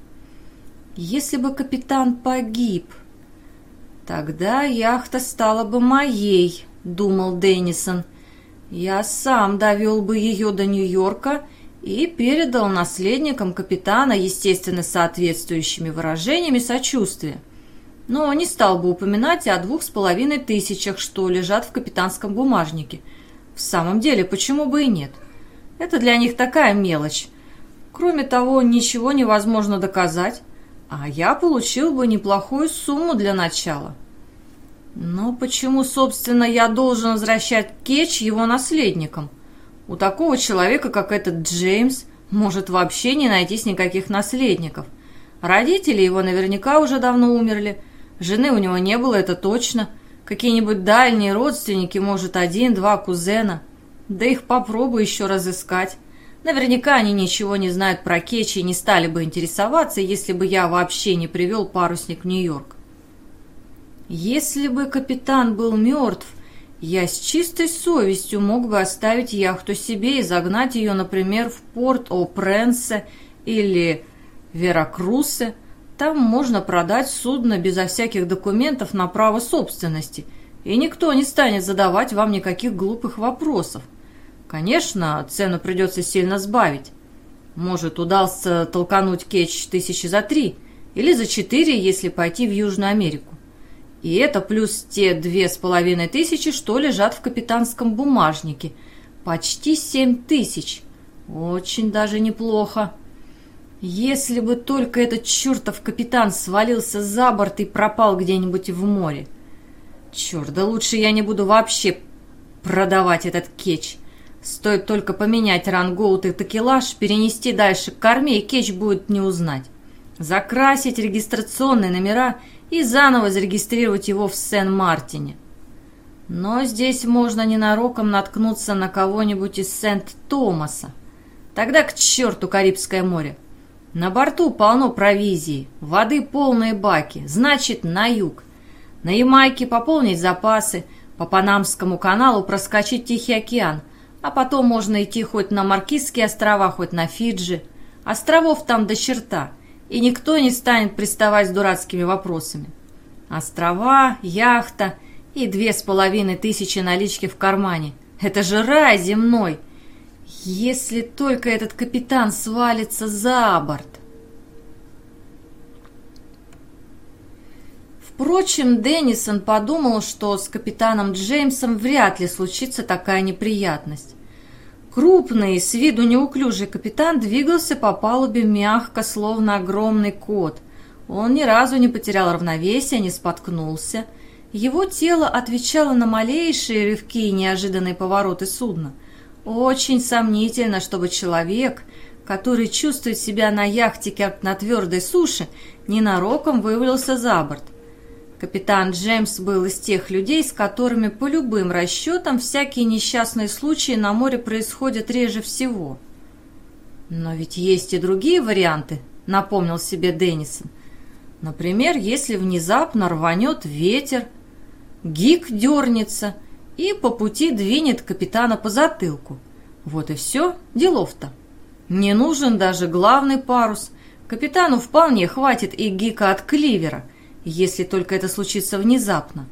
Если бы капитан погиб, тогда яхта стала бы моей, думал Деннисон. Я сам довел бы ее до Нью-Йорка и передал наследникам капитана, естественно, соответствующими выражениями сочувствия. Но не стал бы упоминать о двух с половиной тысячах, что лежат в капитанском бумажнике. В самом деле, почему бы и нет? Это для них такая мелочь. Кроме того, ничего невозможно доказать. А я получил бы неплохую сумму для начала. Но почему, собственно, я должен возвращать Кетч его наследникам? У такого человека, как этот Джеймс, может вообще не найтись никаких наследников. Родители его наверняка уже давно умерли. Жены у него не было, это точно. Какие-нибудь дальние родственники, может, один-два кузена. Да их попробуй еще разыскать. Наверняка они ничего не знают про Кечи и не стали бы интересоваться, если бы я вообще не привел парусник в Нью-Йорк. Если бы капитан был мертв, я с чистой совестью мог бы оставить яхту себе и загнать ее, например, в порт О-Пренсе или Веракрусе. Там можно продать судно безо всяких документов на право собственности, и никто не станет задавать вам никаких глупых вопросов. Конечно, цену придется сильно сбавить. Может, удастся толкануть кетч тысячи за три или за четыре, если пойти в Южную Америку. И это плюс те две с половиной тысячи, что лежат в капитанском бумажнике. Почти семь тысяч. Очень даже неплохо. Если бы только этот чертов капитан свалился за борт и пропал где-нибудь в море. Черт, да лучше я не буду вообще продавать этот кетч. Стоит только поменять рангоут и такелаж, перенести дальше к корме, и кетч будет не узнать. Закрасить регистрационные номера и заново зарегистрировать его в Сен-Мартине. Но здесь можно ненароком наткнуться на кого-нибудь из Сент-Томаса. Тогда к черту Карибское море. На борту полно провизии, воды полные баки, значит, на юг. На Ямайке пополнить запасы, по Панамскому каналу проскочить Тихий океан – а потом можно идти хоть на Маркизские острова, хоть на Фиджи. Островов там до черта, и никто не станет приставать с дурацкими вопросами. Острова, яхта и две с половиной тысячи налички в кармане. Это же рай земной! Если только этот капитан свалится за борт. Впрочем, Деннисон подумал, что с капитаном Джеймсом вряд ли случится такая неприятность. Крупный, с виду неуклюжий капитан двигался по палубе мягко, словно огромный кот. Он ни разу не потерял равновесия, не споткнулся. Его тело отвечало на малейшие рывки и неожиданные повороты судна. Очень сомнительно, чтобы человек, который чувствует себя на яхте как на твердой суше, ненароком вывалился за борт. Капитан Джеймс был из тех людей, с которыми по любым расчетам всякие несчастные случаи на море происходят реже всего. «Но ведь есть и другие варианты», — напомнил себе Деннисон. «Например, если внезапно рванет ветер, гик дернется и по пути двинет капитана по затылку. Вот и все, делов-то. Не нужен даже главный парус. Капитану вполне хватит и гика от кливера — если только это случится внезапно.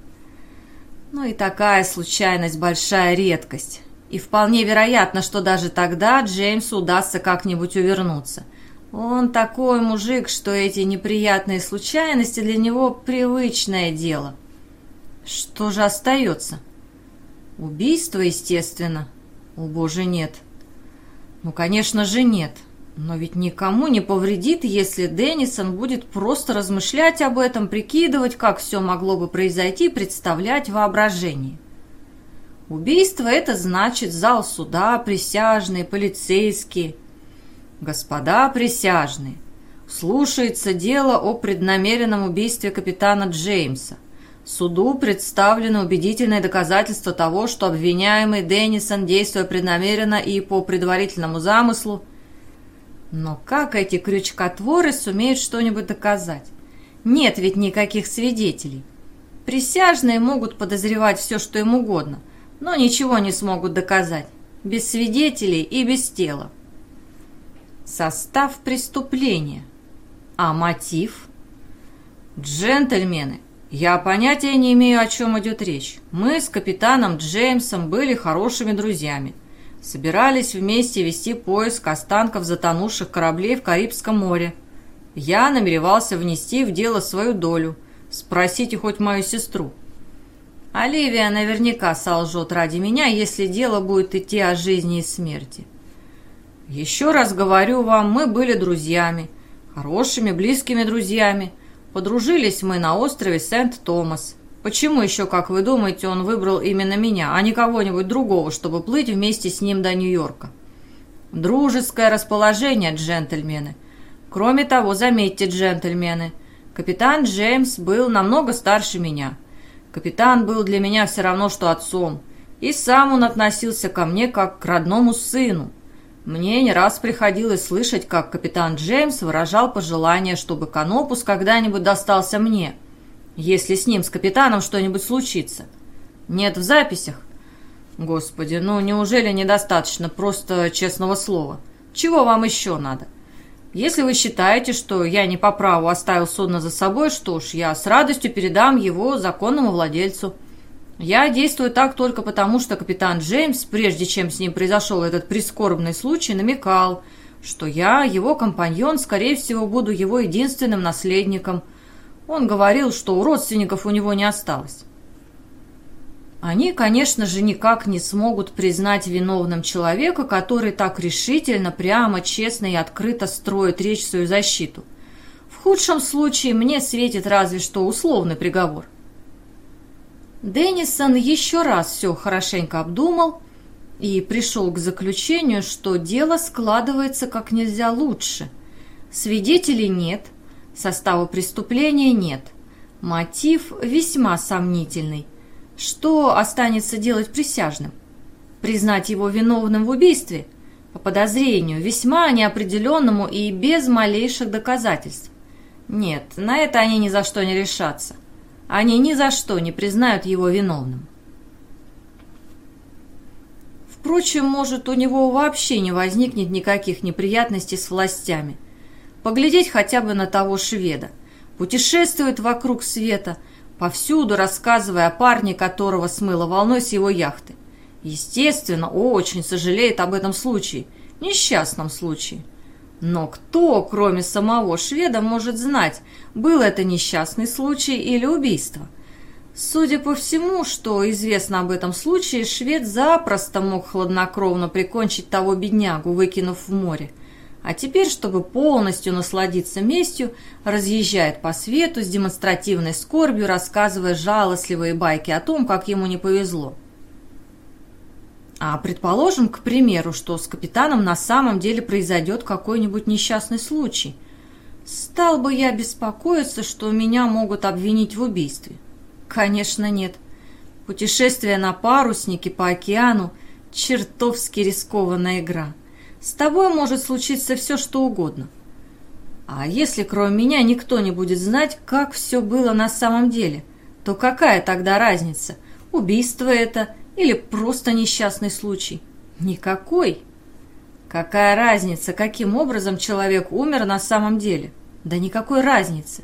Но и такая случайность – большая редкость. И вполне вероятно, что даже тогда Джеймсу удастся как-нибудь увернуться. Он такой мужик, что эти неприятные случайности для него привычное дело. Что же остается? Убийство, естественно. О, боже, нет. Ну, конечно же, нет. Но ведь никому не повредит, если Деннисон будет просто размышлять об этом, прикидывать, как все могло бы произойти, представлять воображение. Убийство – это значит зал суда, присяжные, полицейские. Господа присяжные, слушается дело о преднамеренном убийстве капитана Джеймса. Суду представлены убедительные доказательства того, что обвиняемый Деннисон, действуя преднамеренно и по предварительному замыслу, но как эти крючкотворы сумеют что-нибудь доказать? Нет ведь никаких свидетелей. Присяжные могут подозревать все, что им угодно, но ничего не смогут доказать. Без свидетелей и без тела. Состав преступления. А мотив? Джентльмены, я понятия не имею, о чем идет речь. Мы с капитаном Джеймсом были хорошими друзьями собирались вместе вести поиск останков затонувших кораблей в Карибском море. Я намеревался внести в дело свою долю. Спросите хоть мою сестру. Оливия наверняка солжет ради меня, если дело будет идти о жизни и смерти. Еще раз говорю вам, мы были друзьями, хорошими, близкими друзьями. Подружились мы на острове Сент-Томас. Почему еще, как вы думаете, он выбрал именно меня, а не кого-нибудь другого, чтобы плыть вместе с ним до Нью-Йорка? Дружеское расположение, джентльмены. Кроме того, заметьте, джентльмены, капитан Джеймс был намного старше меня. Капитан был для меня все равно, что отцом. И сам он относился ко мне как к родному сыну. Мне не раз приходилось слышать, как капитан Джеймс выражал пожелание, чтобы Канопус когда-нибудь достался мне – если с ним, с капитаном, что-нибудь случится. Нет в записях. Господи, ну неужели недостаточно просто честного слова? Чего вам еще надо? Если вы считаете, что я не по праву оставил судно за собой, что ж, я с радостью передам его законному владельцу. Я действую так только потому, что капитан Джеймс, прежде чем с ним произошел этот прискорбный случай, намекал, что я, его компаньон, скорее всего, буду его единственным наследником – он говорил, что у родственников у него не осталось. Они, конечно же, никак не смогут признать виновным человека, который так решительно, прямо, честно и открыто строит речь свою защиту. В худшем случае мне светит разве что условный приговор. Деннисон еще раз все хорошенько обдумал и пришел к заключению, что дело складывается как нельзя лучше. Свидетелей нет, Состава преступления нет. Мотив весьма сомнительный. Что останется делать присяжным? Признать его виновным в убийстве? По подозрению, весьма неопределенному и без малейших доказательств. Нет, на это они ни за что не решатся. Они ни за что не признают его виновным. Впрочем, может, у него вообще не возникнет никаких неприятностей с властями – Поглядеть хотя бы на того шведа. Путешествует вокруг света, повсюду рассказывая о парне, которого смыло волной с его яхты. Естественно, очень сожалеет об этом случае, несчастном случае. Но кто, кроме самого шведа, может знать, был это несчастный случай или убийство? Судя по всему, что известно об этом случае, швед запросто мог хладнокровно прикончить того беднягу, выкинув в море. А теперь, чтобы полностью насладиться местью, разъезжает по свету с демонстративной скорбью, рассказывая жалостливые байки о том, как ему не повезло. А предположим, к примеру, что с капитаном на самом деле произойдет какой-нибудь несчастный случай. Стал бы я беспокоиться, что меня могут обвинить в убийстве? Конечно, нет. Путешествие на паруснике по океану – чертовски рискованная игра. С тобой может случиться все, что угодно. А если кроме меня никто не будет знать, как все было на самом деле, то какая тогда разница, убийство это – или просто несчастный случай? Никакой. Какая разница, каким образом человек умер на самом деле? Да никакой разницы.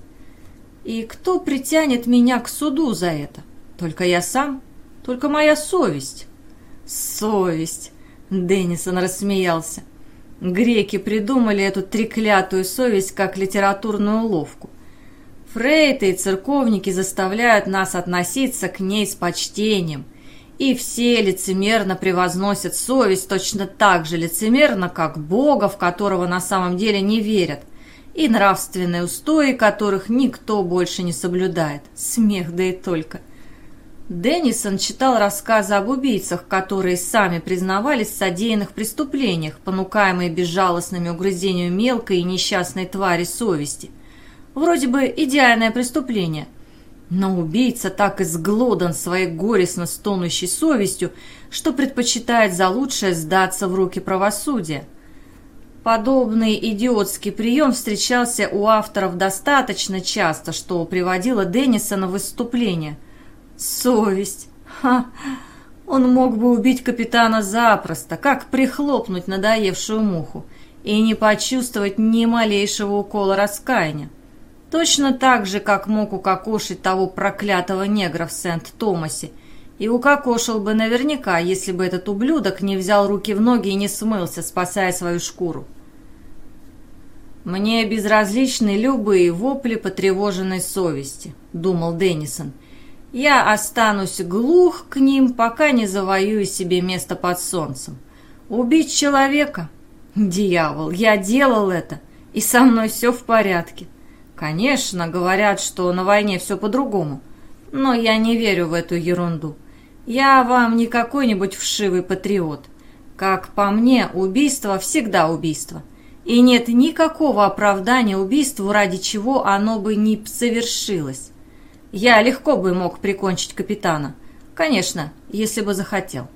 И кто притянет меня к суду за это? Только я сам? Только моя совесть? Совесть! Деннисон рассмеялся. Греки придумали эту треклятую совесть как литературную уловку. Фрейты и церковники заставляют нас относиться к ней с почтением, и все лицемерно превозносят совесть точно так же лицемерно, как Бога, в которого на самом деле не верят, и нравственные устои, которых никто больше не соблюдает. Смех, да и только. Деннисон читал рассказы об убийцах, которые сами признавались в содеянных преступлениях, понукаемые безжалостными угрызениями мелкой и несчастной твари совести. Вроде бы идеальное преступление – но убийца так изглодан своей горестно стонущей совестью, что предпочитает за лучшее сдаться в руки правосудия. Подобный идиотский прием встречался у авторов достаточно часто, что приводило Деннисона в выступление. Совесть! Ха! Он мог бы убить капитана запросто, как прихлопнуть надоевшую муху, и не почувствовать ни малейшего укола раскаяния. Точно так же, как мог укокошить того проклятого негра в Сент-Томасе. И укокошил бы наверняка, если бы этот ублюдок не взял руки в ноги и не смылся, спасая свою шкуру. «Мне безразличны любые вопли потревоженной совести», — думал Деннисон. «Я останусь глух к ним, пока не завоюю себе место под солнцем. Убить человека? Дьявол, я делал это, и со мной все в порядке. Конечно, говорят, что на войне все по-другому. Но я не верю в эту ерунду. Я вам не какой-нибудь вшивый патриот. Как по мне, убийство всегда убийство. И нет никакого оправдания убийству, ради чего оно бы не совершилось. Я легко бы мог прикончить капитана. Конечно, если бы захотел.